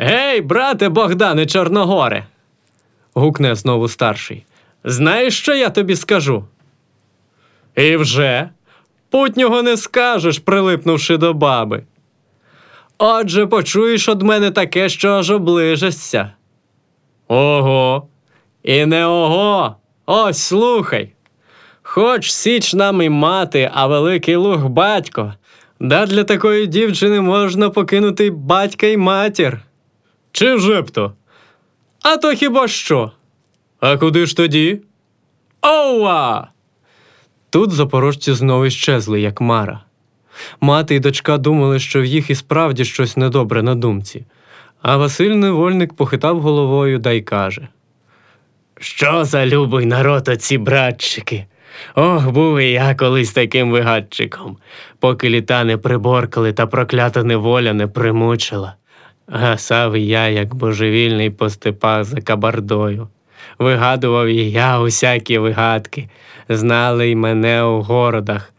Гей, брате Богдане Чорногоре. гукне знову старший. Знаєш, що я тобі скажу? І вже путнього не скажеш, прилипнувши до баби. Отже, почуєш од мене таке, що аж оближешся. Ого, і не ого. Ось слухай. Хоч січ нам і мати, а великий луг батько. Да для такої дівчини можна покинути батька й матір. Чи вже б то? А то хіба що? А куди ж тоді? Оуа! Тут запорожці знову щезли, як мара. Мати і дочка думали, що в їх і справді щось недобре на думці. А Василь невольник похитав головою да й каже: Що за любий народ оці братчики? Ох, був і я колись таким вигадчиком, поки літа не приборкали та проклята неволя не примучила. Гасав я, як божевільний по степах за кабардою. Вигадував і я усякі вигадки, знали й мене у городах,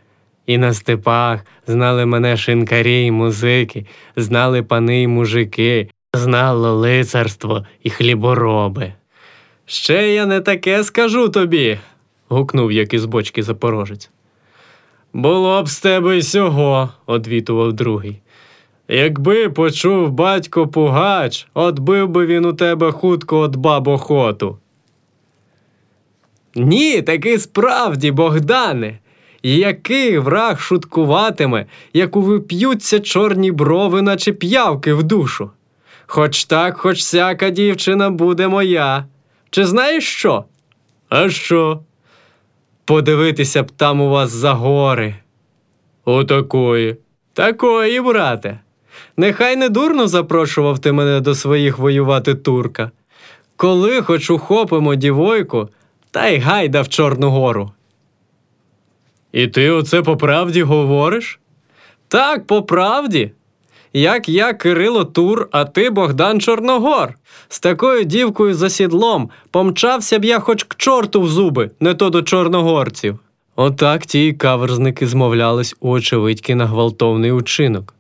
і на степах знали мене шинкарі й музики, знали пани й мужики, знало лицарство і хлібороби. Ще я не таке скажу тобі, гукнув як із бочки запорожець. Було б з тебе й сього, одвітував другий. Якби почув батько пугач, отбив би він у тебе хутко от бабохоту. Ні, таки справді, Богдане. Який враг шуткуватиме, як увип'ються чорні брови, наче п'явки в душу. Хоч так, хоч всяка дівчина буде моя. Чи знаєш що? А що? Подивитися б там у вас за гори. Отакої. Такої, брате. Нехай не дурно запрошував ти мене до своїх воювати турка. Коли хоч ухопимо дівойку, та й гайда в Чорну гору. І ти оце по правді говориш? Так, по правді. Як я Кирило Тур, а ти Богдан Чорногор. З такою дівкою за сідлом помчався б я хоч к чорту в зуби, не то до чорногорців. Отак ті каверзники змовлялись у очевидьки на гвалтовний учинок.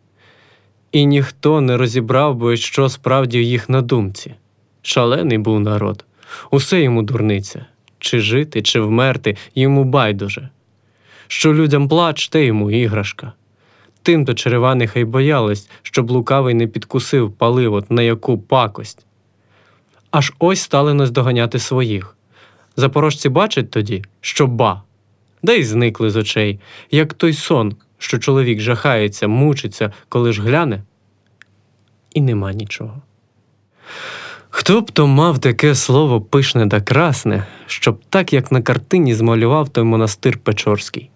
І ніхто не розібрав би, що справді їх на думці. Шалений був народ, усе йому дурниця чи жити, чи вмерти, йому байдуже. Що людям плач, те йому іграшка. Тим то черевани хай боялись, щоб лукавий не підкусив паливо на яку пакость. Аж ось стали наздоганяти своїх. Запорожці бачать тоді, що ба, да й зникли з очей, як той сон, що чоловік жахається, мучиться, коли ж гляне, і нема нічого. Хто б то мав таке слово пишне та красне, щоб так, як на картині, змалював той монастир Печорський,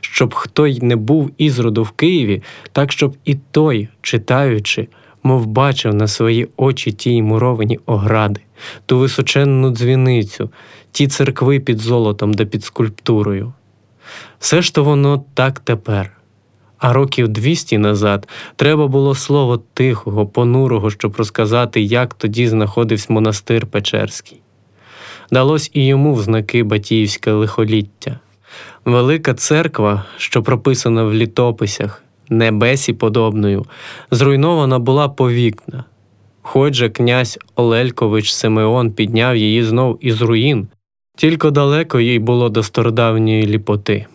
щоб хто й не був ізроду в Києві, так щоб і той, читаючи, мов бачив на свої очі ті муровані огради, ту височенну дзвіницю, ті церкви під золотом да під скульптурою. Все ж то воно так тепер. А років двісті назад треба було слово тихого, понурого, щоб розказати, як тоді знаходився монастир Печерський. Далось і йому в знаки Батіївське лихоліття. Велика церква, що прописана в літописях, небесі подобною, зруйнована була повікна. Хоч же князь Олелькович Симеон підняв її знов із руїн, тільки далеко їй було до стародавньої ліпоти.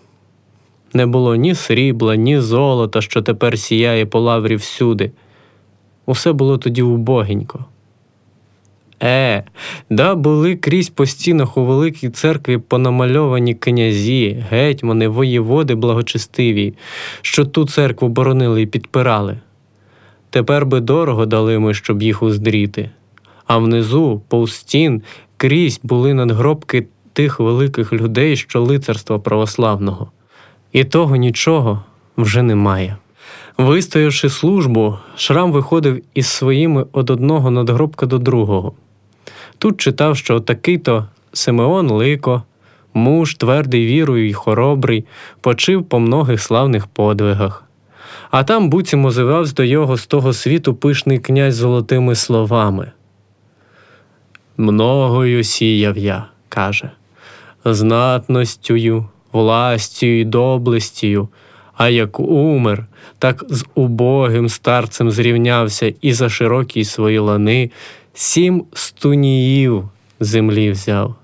Не було ні срібла, ні золота, що тепер сіяє по лаврі всюди. Усе було тоді убогенько. Е, да були крізь по стінах у великій церкві понамальовані князі, гетьмани, воєводи благочестиві, що ту церкву боронили і підпирали. Тепер би дорого дали ми, щоб їх уздріти. А внизу, повз стін, крізь були надгробки тих великих людей, що лицарства православного. І того нічого вже немає. Вистоявши службу, Шрам виходив із своїми од одного надгробка до другого. Тут читав, що такий-то Симеон Лико, муж твердий вірою й хоробрий, почив по многих славних подвигах. А там буцім озивався до його з того світу пишний князь золотими словами. Многою сіяв я, каже, знатностю, властю і доблестію, А як умер, так з убогим старцем зрівнявся і за широкі свої лани сім стуніїв землі взяв.